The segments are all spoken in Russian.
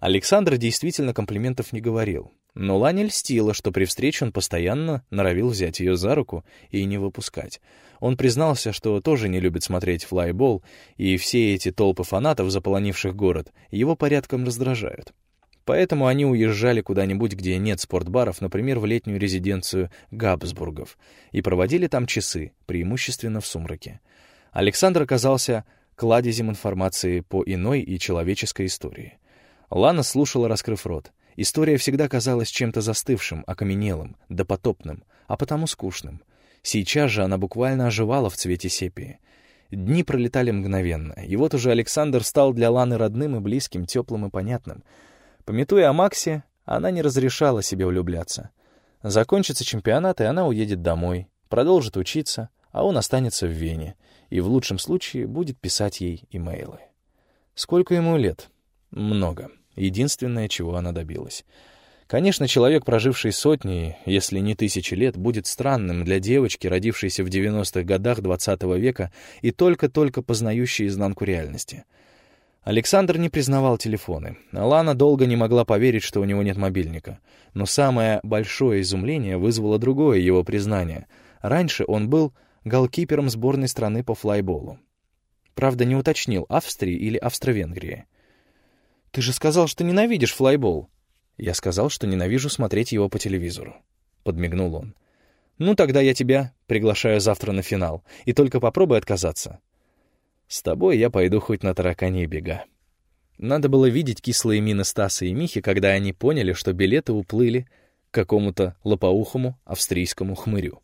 Александр действительно комплиментов не говорил, но Лане льстило, что при встрече он постоянно норовил взять ее за руку и не выпускать. Он признался, что тоже не любит смотреть флайбол, и все эти толпы фанатов, заполонивших город, его порядком раздражают. Поэтому они уезжали куда-нибудь, где нет спортбаров, например, в летнюю резиденцию Габсбургов, и проводили там часы, преимущественно в сумраке. Александр оказался кладезем информации по иной и человеческой истории. Лана слушала, раскрыв рот. История всегда казалась чем-то застывшим, окаменелым, допотопным, а потому скучным. Сейчас же она буквально оживала в цвете сепии. Дни пролетали мгновенно, и вот уже Александр стал для Ланы родным и близким, теплым и понятным. Пометуя о Максе, она не разрешала себе влюбляться. Закончится чемпионат, и она уедет домой, продолжит учиться, а он останется в Вене и в лучшем случае будет писать ей имейлы. Сколько ему лет? Много. Единственное, чего она добилась. Конечно, человек, проживший сотни, если не тысячи лет, будет странным для девочки, родившейся в 90-х годах XX -го века и только-только познающей изнанку реальности. Александр не признавал телефоны. Алана долго не могла поверить, что у него нет мобильника. Но самое большое изумление вызвало другое его признание. Раньше он был голкипером сборной страны по флайболу. Правда, не уточнил, Австрии или Австро-Венгрии. «Ты же сказал, что ненавидишь флайбол», я сказал, что ненавижу смотреть его по телевизору. Подмигнул он. «Ну, тогда я тебя приглашаю завтра на финал, и только попробуй отказаться. С тобой я пойду хоть на таракане бега». Надо было видеть кислые мины Стаса и Михи, когда они поняли, что билеты уплыли к какому-то лопоухому австрийскому хмырю.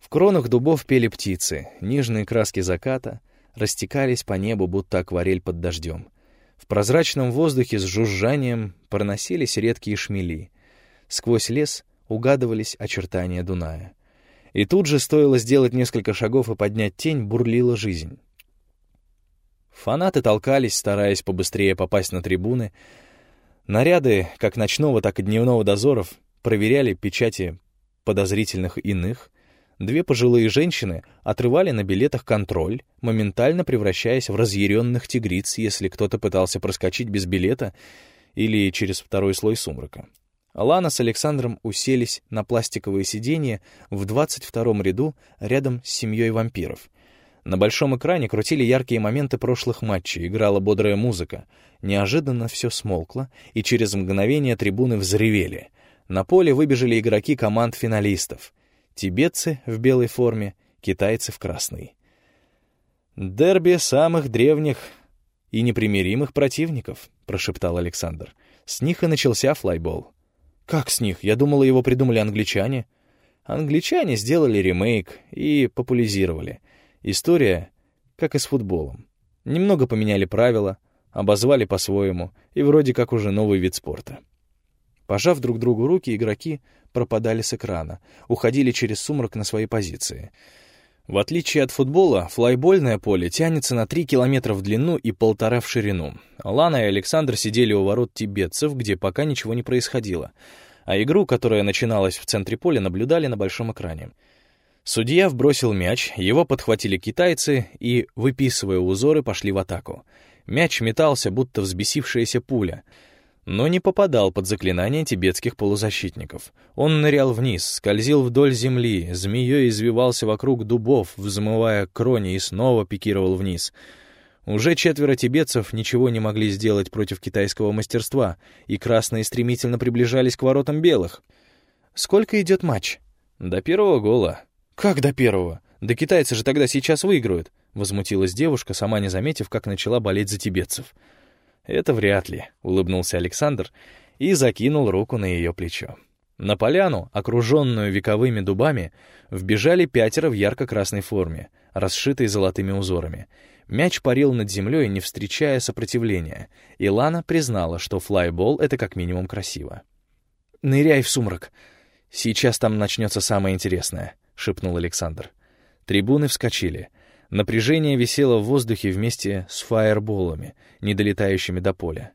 В кронах дубов пели птицы, нежные краски заката растекались по небу, будто акварель под дождем — в прозрачном воздухе с жужжанием проносились редкие шмели. Сквозь лес угадывались очертания Дуная. И тут же стоило сделать несколько шагов и поднять тень, бурлила жизнь. Фанаты толкались, стараясь побыстрее попасть на трибуны. Наряды, как ночного, так и дневного дозоров, проверяли печати подозрительных иных, Две пожилые женщины отрывали на билетах контроль, моментально превращаясь в разъяренных тигриц, если кто-то пытался проскочить без билета или через второй слой сумрака. Лана с Александром уселись на пластиковые сиденья в 22-м ряду рядом с семьей вампиров. На большом экране крутили яркие моменты прошлых матчей, играла бодрая музыка. Неожиданно все смолкло, и через мгновение трибуны взревели. На поле выбежали игроки команд финалистов — тибетцы в белой форме, китайцы в красной. «Дерби самых древних и непримиримых противников», — прошептал Александр. «С них и начался флайбол». «Как с них? Я думала, его придумали англичане». Англичане сделали ремейк и популяризировали. История, как и с футболом. Немного поменяли правила, обозвали по-своему, и вроде как уже новый вид спорта. Пожав друг другу руки, игроки пропадали с экрана, уходили через сумрак на свои позиции. В отличие от футбола, флайбольное поле тянется на 3 километра в длину и полтора в ширину. Лана и Александр сидели у ворот тибетцев, где пока ничего не происходило, а игру, которая начиналась в центре поля, наблюдали на большом экране. Судья вбросил мяч, его подхватили китайцы и, выписывая узоры, пошли в атаку. Мяч метался, будто взбесившаяся пуля — но не попадал под заклинание тибетских полузащитников. Он нырял вниз, скользил вдоль земли, змеей извивался вокруг дубов, взмывая крони и снова пикировал вниз. Уже четверо тибетцев ничего не могли сделать против китайского мастерства, и красные стремительно приближались к воротам белых. «Сколько идет матч?» «До первого гола». «Как до первого? Да китайцы же тогда сейчас выиграют!» — возмутилась девушка, сама не заметив, как начала болеть за тибетцев. «Это вряд ли», — улыбнулся Александр и закинул руку на ее плечо. На поляну, окруженную вековыми дубами, вбежали пятеро в ярко-красной форме, расшитой золотыми узорами. Мяч парил над землей, не встречая сопротивления, и Лана признала, что флайбол — это как минимум красиво. «Ныряй в сумрак. Сейчас там начнется самое интересное», — шепнул Александр. Трибуны вскочили — Напряжение висело в воздухе вместе с фаерболами, не долетающими до поля.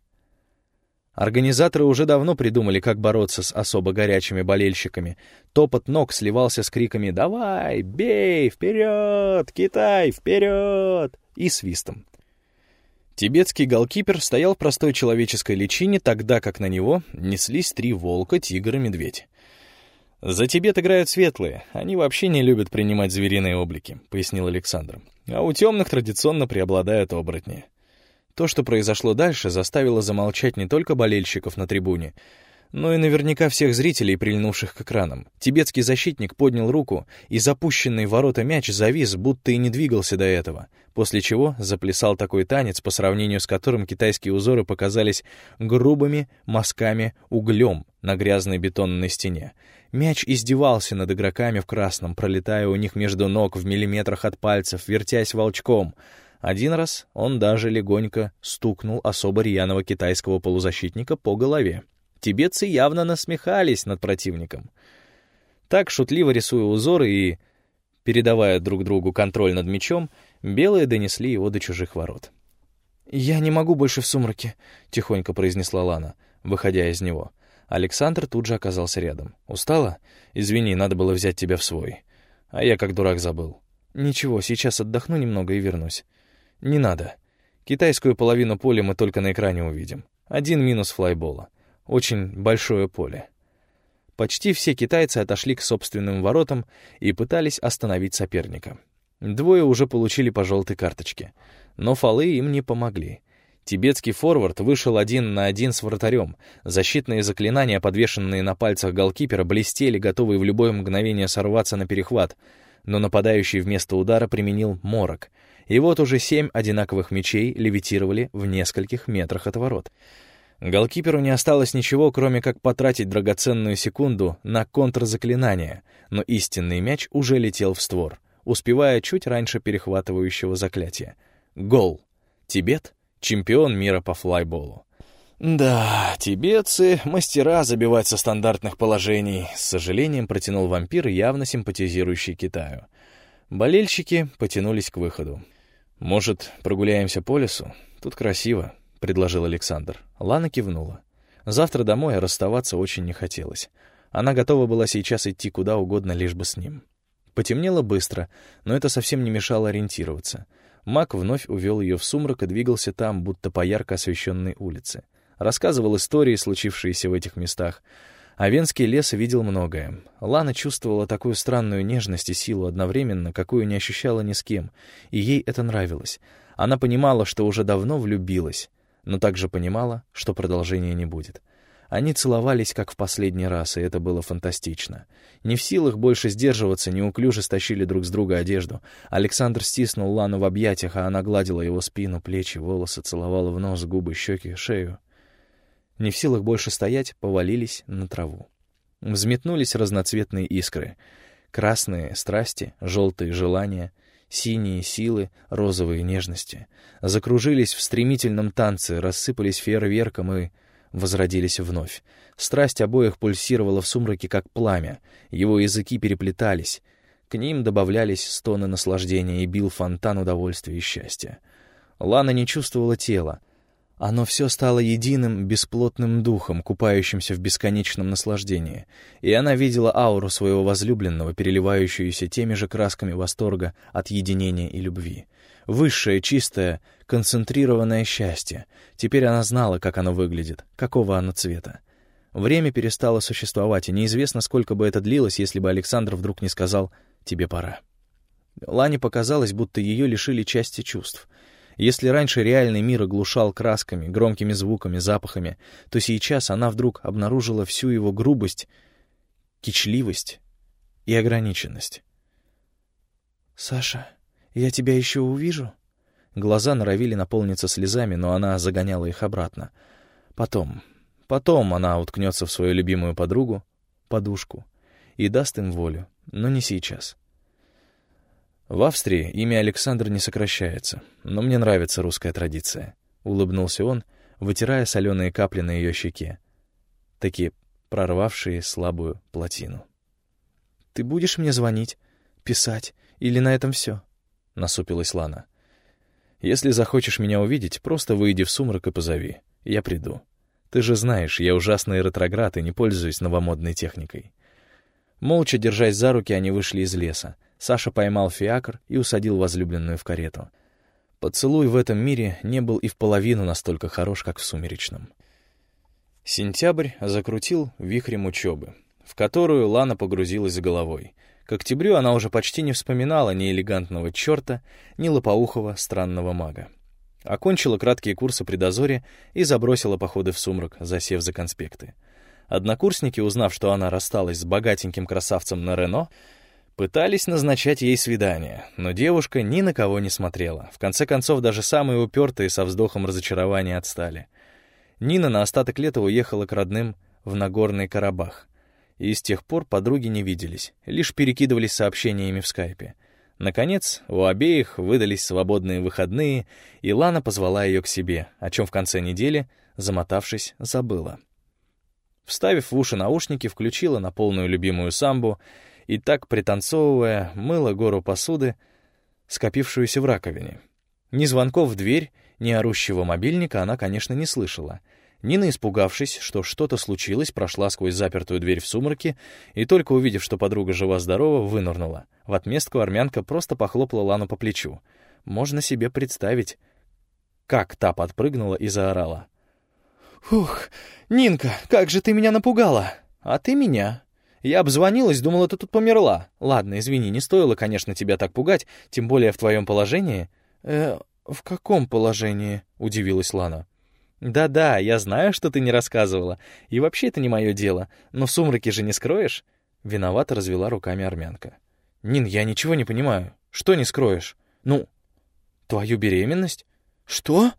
Организаторы уже давно придумали, как бороться с особо горячими болельщиками. Топот ног сливался с криками «Давай! Бей! Вперед! Китай! Вперед!» и свистом. Тибетский голкипер стоял в простой человеческой личине, тогда как на него неслись три волка, тигр и медведь. «За Тибет играют светлые, они вообще не любят принимать звериные облики», — пояснил Александр. «А у темных традиционно преобладают оборотни». То, что произошло дальше, заставило замолчать не только болельщиков на трибуне, но и наверняка всех зрителей, прильнувших к экранам. Тибетский защитник поднял руку, и запущенный в ворота мяч завис, будто и не двигался до этого, после чего заплясал такой танец, по сравнению с которым китайские узоры показались грубыми мазками углем на грязной бетонной стене. Мяч издевался над игроками в красном, пролетая у них между ног в миллиметрах от пальцев, вертясь волчком. Один раз он даже легонько стукнул особо рьяного китайского полузащитника по голове. Тибетцы явно насмехались над противником. Так, шутливо рисуя узоры и передавая друг другу контроль над мечом, белые донесли его до чужих ворот. «Я не могу больше в сумраке», — тихонько произнесла Лана, выходя из него. Александр тут же оказался рядом. «Устала? Извини, надо было взять тебя в свой. А я как дурак забыл». «Ничего, сейчас отдохну немного и вернусь». «Не надо. Китайскую половину поля мы только на экране увидим. Один минус флайбола. Очень большое поле. Почти все китайцы отошли к собственным воротам и пытались остановить соперника. Двое уже получили по желтой карточке, но фолы им не помогли. Тибетский форвард вышел один на один с вратарем. Защитные заклинания, подвешенные на пальцах голкипера, блестели, готовые в любое мгновение сорваться на перехват, но нападающий вместо удара применил морок. И вот уже семь одинаковых мечей левитировали в нескольких метрах от ворот. Голкиперу не осталось ничего, кроме как потратить драгоценную секунду на контрзаклинание, но истинный мяч уже летел в створ, успевая чуть раньше перехватывающего заклятия. Гол. Тибет — чемпион мира по флайболу. «Да, тибетцы — мастера забивать со стандартных положений», — с сожалением протянул вампир, явно симпатизирующий Китаю. Болельщики потянулись к выходу. «Может, прогуляемся по лесу? Тут красиво», — предложил Александр. Лана кивнула. Завтра домой а расставаться очень не хотелось. Она готова была сейчас идти куда угодно, лишь бы с ним. Потемнело быстро, но это совсем не мешало ориентироваться. Мак вновь увел ее в сумрак и двигался там, будто по ярко освещенной улице. Рассказывал истории, случившиеся в этих местах. А Венский лес видел многое. Лана чувствовала такую странную нежность и силу одновременно, какую не ощущала ни с кем, и ей это нравилось. Она понимала, что уже давно влюбилась, но также понимала, что продолжения не будет. Они целовались, как в последний раз, и это было фантастично. Не в силах больше сдерживаться, неуклюже стащили друг с друга одежду. Александр стиснул Лану в объятиях, а она гладила его спину, плечи, волосы, целовала в нос, губы, щеки, шею. Не в силах больше стоять, повалились на траву. Взметнулись разноцветные искры. Красные — страсти, желтые — желания — Синие силы, розовые нежности. Закружились в стремительном танце, рассыпались фейерверком и возродились вновь. Страсть обоих пульсировала в сумраке, как пламя. Его языки переплетались. К ним добавлялись стоны наслаждения и бил фонтан удовольствия и счастья. Лана не чувствовала тела, оно все стало единым, бесплотным духом, купающимся в бесконечном наслаждении, и она видела ауру своего возлюбленного, переливающуюся теми же красками восторга от единения и любви. Высшее, чистое, концентрированное счастье. Теперь она знала, как оно выглядит, какого оно цвета. Время перестало существовать, и неизвестно, сколько бы это длилось, если бы Александр вдруг не сказал «тебе пора». Лане показалось, будто ее лишили части чувств — если раньше реальный мир оглушал красками, громкими звуками, запахами, то сейчас она вдруг обнаружила всю его грубость, кичливость и ограниченность. «Саша, я тебя еще увижу?» Глаза норовили наполниться слезами, но она загоняла их обратно. Потом, потом она уткнется в свою любимую подругу, подушку, и даст им волю, но не сейчас. В Австрии имя Александр не сокращается, но мне нравится русская традиция. Улыбнулся он, вытирая соленые капли на ее щеке, такие прорвавшие слабую плотину. «Ты будешь мне звонить, писать, или на этом все?» — насупилась Лана. «Если захочешь меня увидеть, просто выйди в сумрак и позови. Я приду. Ты же знаешь, я ужасный ретроград и не пользуюсь новомодной техникой». Молча, держась за руки, они вышли из леса. Саша поймал фиакр и усадил возлюбленную в карету. Поцелуй в этом мире не был и в половину настолько хорош, как в сумеречном. Сентябрь закрутил вихрем учебы, в которую Лана погрузилась головой. К октябрю она уже почти не вспоминала ни элегантного черта, ни лопоухого странного мага. Окончила краткие курсы при дозоре и забросила походы в сумрак, засев за конспекты. Однокурсники, узнав, что она рассталась с богатеньким красавцем на Рено, пытались назначать ей свидание, но девушка ни на кого не смотрела. В конце концов, даже самые упертые со вздохом разочарования отстали. Нина на остаток лета уехала к родным в Нагорный Карабах. И с тех пор подруги не виделись, лишь перекидывались сообщениями в скайпе. Наконец, у обеих выдались свободные выходные, и Лана позвала ее к себе, о чем в конце недели, замотавшись, забыла. Вставив в уши наушники, включила на полную любимую самбу и так, пританцовывая, мыла гору посуды, скопившуюся в раковине. Ни звонков в дверь, ни орущего мобильника она, конечно, не слышала — Нина, испугавшись, что что-то случилось, прошла сквозь запертую дверь в сумраке и, только увидев, что подруга жива-здорова, вынырнула. В отместку армянка просто похлопала Лану по плечу. Можно себе представить, как та подпрыгнула и заорала. «Ух, Нинка, как же ты меня напугала! А ты меня!» Я обзвонилась, думала, ты тут померла. Ладно, извини, не стоило, конечно, тебя так пугать, тем более в твоем положении. «Э, в каком положении?» — удивилась Лана. «Да-да, я знаю, что ты не рассказывала. И вообще это не мое дело. Но в сумраке же не скроешь?» Виновато развела руками армянка. «Нин, я ничего не понимаю. Что не скроешь? Ну, твою беременность? Что?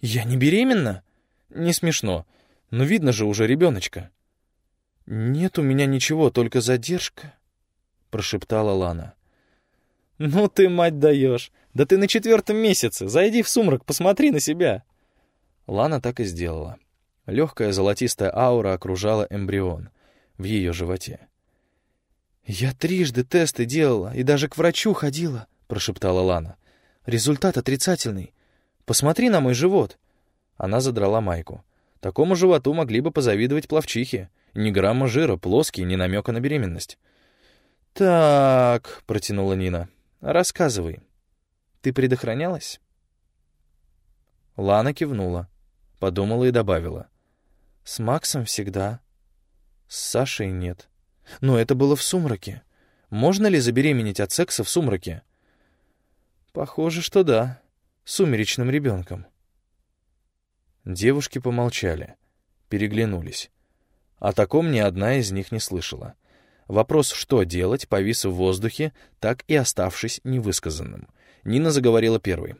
Я не беременна? Не смешно. Но видно же уже ребеночка». «Нет у меня ничего, только задержка», — прошептала Лана. «Ну ты, мать даешь! Да ты на четвертом месяце! Зайди в сумрак, посмотри на себя!» Лана так и сделала. Легкая золотистая аура окружала эмбрион в ее животе. «Я трижды тесты делала и даже к врачу ходила», — прошептала Лана. «Результат отрицательный. Посмотри на мой живот». Она задрала майку. Такому животу могли бы позавидовать пловчихи. Ни грамма жира, плоский, ни намека на беременность. «Так», — протянула Нина, — «рассказывай. Ты предохранялась?» Лана кивнула. Подумала и добавила. «С Максом всегда. С Сашей нет. Но это было в сумраке. Можно ли забеременеть от секса в сумраке?» «Похоже, что да. Сумеречным ребенком». Девушки помолчали, переглянулись. О таком ни одна из них не слышала. Вопрос, что делать, повис в воздухе, так и оставшись невысказанным. Нина заговорила первой.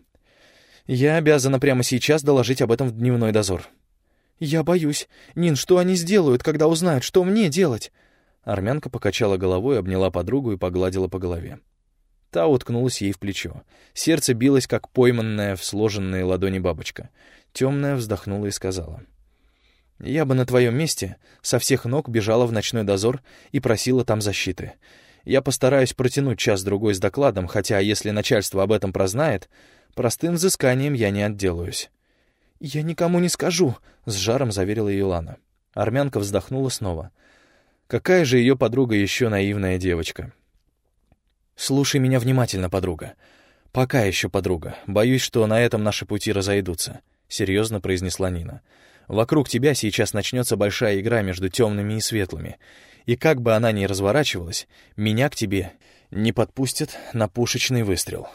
Я обязана прямо сейчас доложить об этом в дневной дозор. Я боюсь. Нин, что они сделают, когда узнают, что мне делать? Армянка покачала головой, обняла подругу и погладила по голове. Та уткнулась ей в плечо. Сердце билось, как пойманная в сложенные ладони бабочка. Темная вздохнула и сказала. «Я бы на твоем месте со всех ног бежала в ночной дозор и просила там защиты. Я постараюсь протянуть час-другой с докладом, хотя если начальство об этом прознает, Простым взысканием я не отделаюсь». «Я никому не скажу», — с жаром заверила ее Лана. Армянка вздохнула снова. «Какая же ее подруга еще наивная девочка?» «Слушай меня внимательно, подруга. Пока еще подруга. Боюсь, что на этом наши пути разойдутся», — серьезно произнесла Нина. «Вокруг тебя сейчас начнется большая игра между темными и светлыми. И как бы она ни разворачивалась, меня к тебе не подпустят на пушечный выстрел».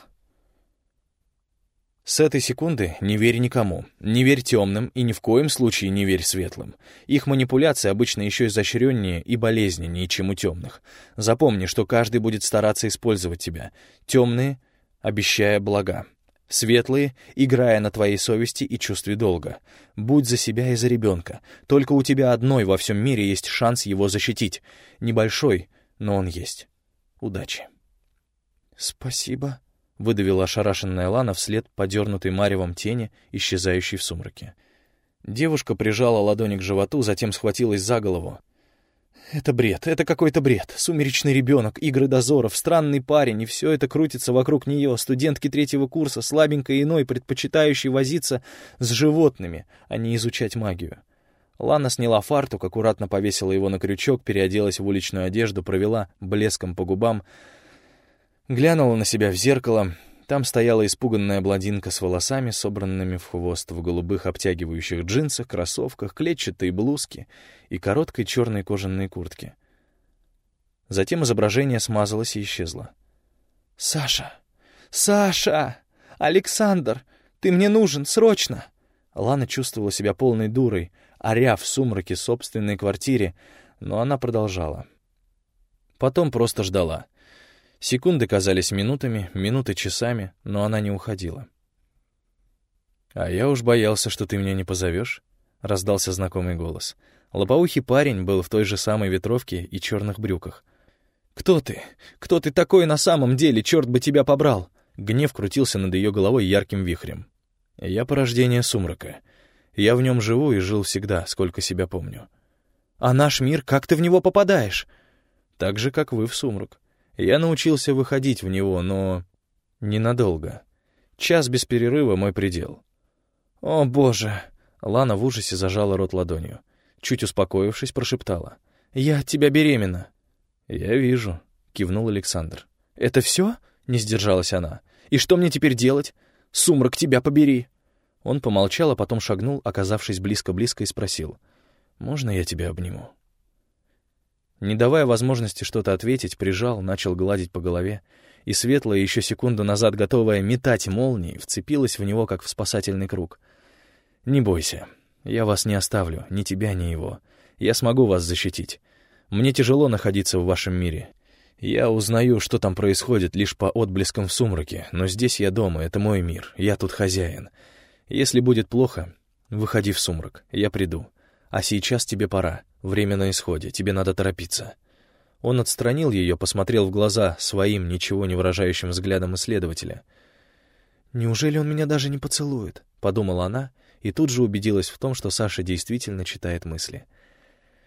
С этой секунды не верь никому, не верь темным и ни в коем случае не верь светлым. Их манипуляции обычно еще изощреннее и болезненнее, чем у темных. Запомни, что каждый будет стараться использовать тебя. Темные — обещая блага. Светлые — играя на твоей совести и чувстве долга. Будь за себя и за ребенка. Только у тебя одной во всем мире есть шанс его защитить. Небольшой, но он есть. Удачи. «Спасибо», — выдавила ошарашенная Лана вслед подернутой маревом тени, исчезающей в сумраке. Девушка прижала ладони к животу, затем схватилась за голову. «Это бред, это какой-то бред. Сумеречный ребенок, игры дозоров, странный парень, и все это крутится вокруг нее, студентки третьего курса, слабенькой иной, предпочитающей возиться с животными, а не изучать магию». Лана сняла фартук, аккуратно повесила его на крючок, переоделась в уличную одежду, провела блеском по губам — глянула на себя в зеркало Там стояла испуганная блондинка с волосами, собранными в хвост, в голубых обтягивающих джинсах, кроссовках, клетчатой блузке и короткой черной кожаной куртке. Затем изображение смазалось и исчезло. «Саша! Саша! Александр! Ты мне нужен, срочно!» Лана чувствовала себя полной дурой, оря в сумраке собственной квартире, но она продолжала. Потом просто ждала. Секунды казались минутами, минуты часами, но она не уходила. «А я уж боялся, что ты меня не позовешь», — раздался знакомый голос. Лопоухий парень был в той же самой ветровке и черных брюках. «Кто ты? Кто ты такой на самом деле? Черт бы тебя побрал!» Гнев крутился над ее головой ярким вихрем. «Я порождение сумрака. Я в нем живу и жил всегда, сколько себя помню. А наш мир, как ты в него попадаешь?» «Так же, как вы в сумрак. Я научился выходить в него, но... ненадолго. Час без перерыва — мой предел». «О, боже!» Лана в ужасе зажала рот ладонью. Чуть успокоившись, прошептала. «Я от тебя беременна». «Я вижу», — кивнул Александр. «Это все?» — не сдержалась она. «И что мне теперь делать? Сумрак, тебя побери!» Он помолчал, а потом шагнул, оказавшись близко-близко, и спросил. «Можно я тебя обниму?» Не давая возможности что-то ответить, прижал, начал гладить по голове, и светлая, еще секунду назад готовая метать молнии, вцепилась в него, как в спасательный круг. «Не бойся, я вас не оставлю, ни тебя, ни его. Я смогу вас защитить. Мне тяжело находиться в вашем мире. Я узнаю, что там происходит, лишь по отблескам в сумраке, но здесь я дома, это мой мир, я тут хозяин. Если будет плохо, выходи в сумрак, я приду. А сейчас тебе пора, время на исходе, тебе надо торопиться». Он отстранил ее, посмотрел в глаза своим, ничего не выражающим взглядом исследователя. «Неужели он меня даже не поцелует?» — подумала она, и тут же убедилась в том, что Саша действительно читает мысли —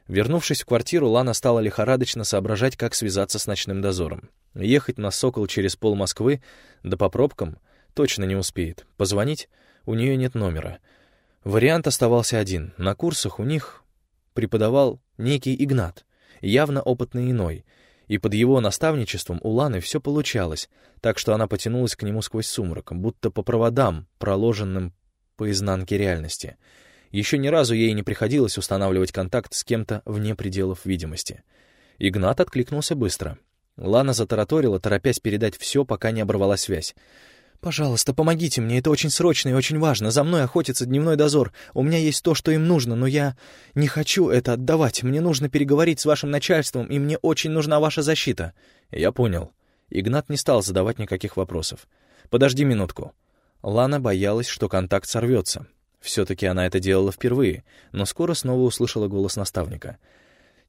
Вернувшись в квартиру, Лана стала лихорадочно соображать, как связаться с ночным дозором. Ехать на «Сокол» через пол Москвы, да по пробкам, точно не успеет. Позвонить? У нее нет номера. Вариант оставался один. На курсах у них преподавал некий Игнат, явно опытный иной, и под его наставничеством у Ланы все получалось, так что она потянулась к нему сквозь сумрак, будто по проводам, проложенным по изнанке реальности — еще ни разу ей не приходилось устанавливать контакт с кем-то вне пределов видимости. Игнат откликнулся быстро. Лана затараторила, торопясь передать все, пока не оборвала связь. «Пожалуйста, помогите мне, это очень срочно и очень важно. За мной охотится дневной дозор. У меня есть то, что им нужно, но я не хочу это отдавать. Мне нужно переговорить с вашим начальством, и мне очень нужна ваша защита». «Я понял». Игнат не стал задавать никаких вопросов. «Подожди минутку». Лана боялась, что контакт сорвется. Все-таки она это делала впервые, но скоро снова услышала голос наставника.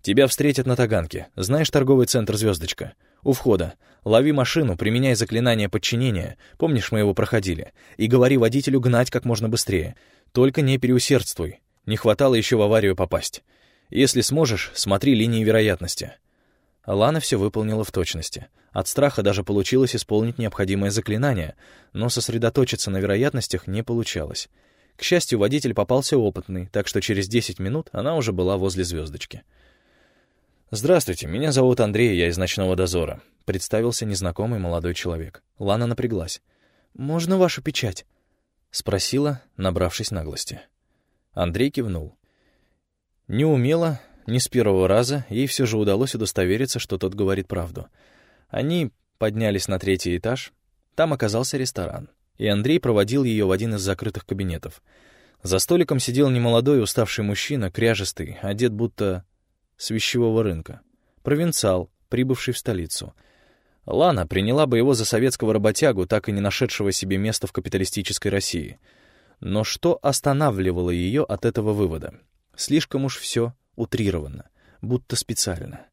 «Тебя встретят на Таганке. Знаешь торговый центр «Звездочка»? У входа. Лови машину, применяй заклинание подчинения. Помнишь, мы его проходили? И говори водителю гнать как можно быстрее. Только не переусердствуй. Не хватало еще в аварию попасть. Если сможешь, смотри линии вероятности». Лана все выполнила в точности. От страха даже получилось исполнить необходимое заклинание, но сосредоточиться на вероятностях не получалось. К счастью, водитель попался опытный, так что через 10 минут она уже была возле звездочки. «Здравствуйте, меня зовут Андрей, я из ночного дозора», — представился незнакомый молодой человек. Лана напряглась. «Можно вашу печать?» — спросила, набравшись наглости. Андрей кивнул. Неумело, не с первого раза, ей все же удалось удостовериться, что тот говорит правду. Они поднялись на третий этаж. Там оказался ресторан и Андрей проводил ее в один из закрытых кабинетов. За столиком сидел немолодой уставший мужчина, кряжестый, одет будто с вещевого рынка. Провинциал, прибывший в столицу. Лана приняла бы его за советского работягу, так и не нашедшего себе места в капиталистической России. Но что останавливало ее от этого вывода? Слишком уж все утрировано, будто специально.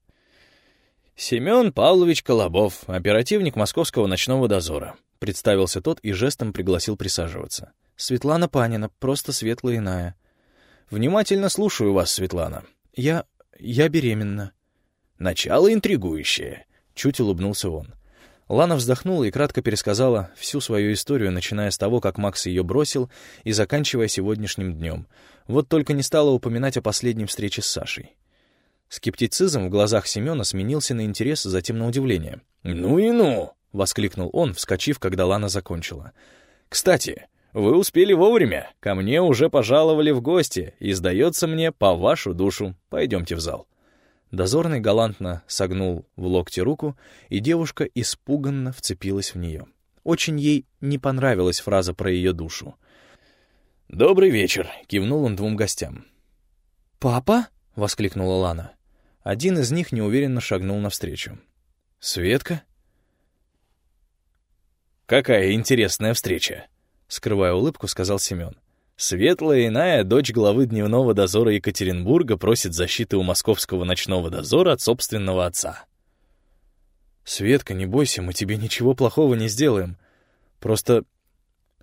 Семен Павлович Колобов, оперативник московского ночного дозора. Представился тот и жестом пригласил присаживаться. «Светлана Панина, просто светлая иная». «Внимательно слушаю вас, Светлана». «Я... я беременна». «Начало интригующее», — чуть улыбнулся он. Лана вздохнула и кратко пересказала всю свою историю, начиная с того, как Макс ее бросил, и заканчивая сегодняшним днем. Вот только не стала упоминать о последней встрече с Сашей. Скептицизм в глазах Семена сменился на интерес, затем на удивление. «Ну и ну!» воскликнул он, вскочив, когда Лана закончила. «Кстати, вы успели вовремя. Ко мне уже пожаловали в гости, и, сдается мне, по вашу душу. Пойдемте в зал». Дозорный галантно согнул в локте руку, и девушка испуганно вцепилась в нее. Очень ей не понравилась фраза про ее душу. «Добрый вечер», — кивнул он двум гостям. «Папа?» — воскликнула Лана. Один из них неуверенно шагнул навстречу. «Светка?» «Какая интересная встреча!» Скрывая улыбку, сказал Семен. Светлая иная дочь главы дневного дозора Екатеринбурга просит защиты у московского ночного дозора от собственного отца. «Светка, не бойся, мы тебе ничего плохого не сделаем. Просто,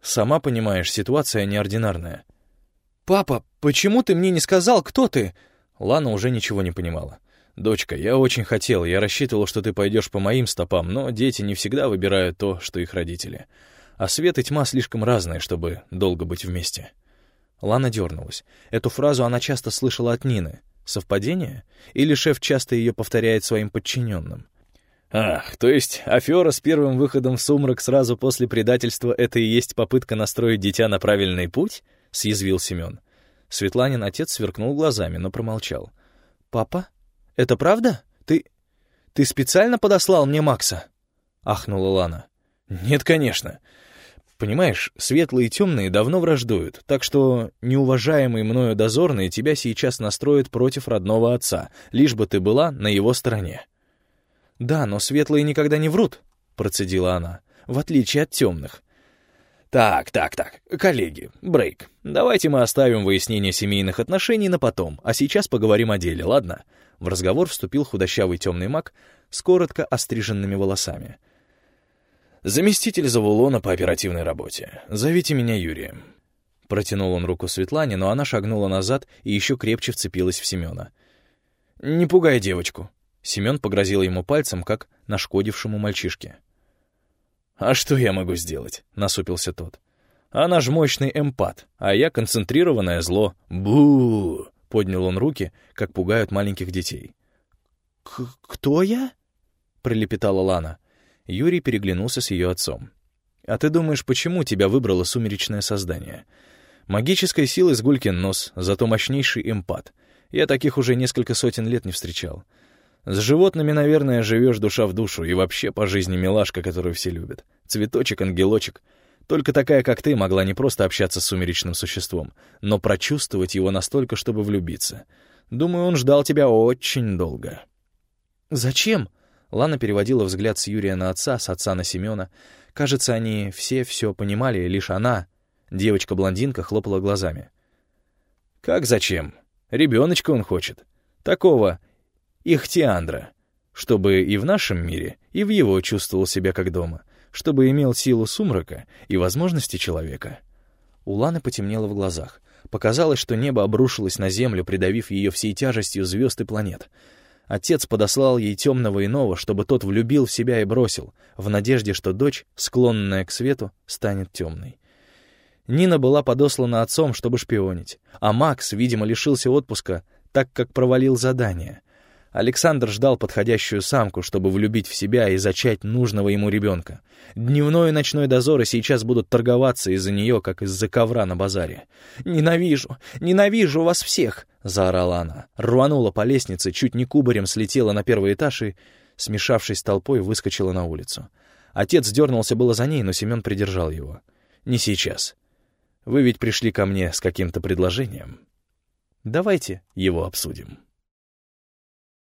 сама понимаешь, ситуация неординарная». «Папа, почему ты мне не сказал, кто ты?» Лана уже ничего не понимала. «Дочка, я очень хотел, я рассчитывал, что ты пойдешь по моим стопам, но дети не всегда выбирают то, что их родители. А свет и тьма слишком разные, чтобы долго быть вместе». Лана дернулась. Эту фразу она часто слышала от Нины. Совпадение? Или шеф часто ее повторяет своим подчиненным? «Ах, то есть афера с первым выходом в сумрак сразу после предательства — это и есть попытка настроить дитя на правильный путь?» — съязвил Семен. Светланин отец сверкнул глазами, но промолчал. «Папа?» «Это правда? Ты... ты специально подослал мне Макса?» — ахнула Лана. «Нет, конечно. Понимаешь, светлые и темные давно враждуют, так что неуважаемый мною дозорный тебя сейчас настроит против родного отца, лишь бы ты была на его стороне». «Да, но светлые никогда не врут», — процедила она, — «в отличие от темных». «Так, так, так, коллеги, брейк. Давайте мы оставим выяснение семейных отношений на потом, а сейчас поговорим о деле, ладно?» В разговор вступил худощавый темный маг с коротко остриженными волосами. «Заместитель Завулона по оперативной работе. Зовите меня Юрием». Протянул он руку Светлане, но она шагнула назад и еще крепче вцепилась в Семена. «Не пугай девочку». Семен погрозил ему пальцем, как нашкодившему мальчишке. «А что я могу сделать?» — насупился тот. «Она ж мощный эмпат, а я концентрированное зло. бу Поднял он руки, как пугают маленьких детей. «Кто я?» — пролепетала Лана. Юрий переглянулся с ее отцом. «А ты думаешь, почему тебя выбрало сумеречное создание? Магической силы с гулькин нос, зато мощнейший эмпат. Я таких уже несколько сотен лет не встречал. С животными, наверное, живешь душа в душу, и вообще по жизни милашка, которую все любят. Цветочек, ангелочек. Только такая, как ты, могла не просто общаться с сумеречным существом, но прочувствовать его настолько, чтобы влюбиться. Думаю, он ждал тебя очень долго». «Зачем?» Лана переводила взгляд с Юрия на отца, с отца на Семена. Кажется, они все все понимали, лишь она, девочка-блондинка, хлопала глазами. «Как зачем? Ребеночка он хочет. Такого Ихтиандра, чтобы и в нашем мире, и в его чувствовал себя как дома чтобы имел силу сумрака и возможности человека. У Ланы потемнело в глазах. Показалось, что небо обрушилось на землю, придавив ее всей тяжестью звезд и планет. Отец подослал ей темного иного, чтобы тот влюбил в себя и бросил, в надежде, что дочь, склонная к свету, станет темной. Нина была подослана отцом, чтобы шпионить, а Макс, видимо, лишился отпуска, так как провалил задание — Александр ждал подходящую самку, чтобы влюбить в себя и зачать нужного ему ребенка. Дневной и ночной дозоры сейчас будут торговаться из-за нее, как из-за ковра на базаре. «Ненавижу! Ненавижу вас всех!» — заорала она. Рванула по лестнице, чуть не кубарем слетела на первый этаж и, смешавшись с толпой, выскочила на улицу. Отец дернулся было за ней, но Семен придержал его. «Не сейчас. Вы ведь пришли ко мне с каким-то предложением. Давайте его обсудим».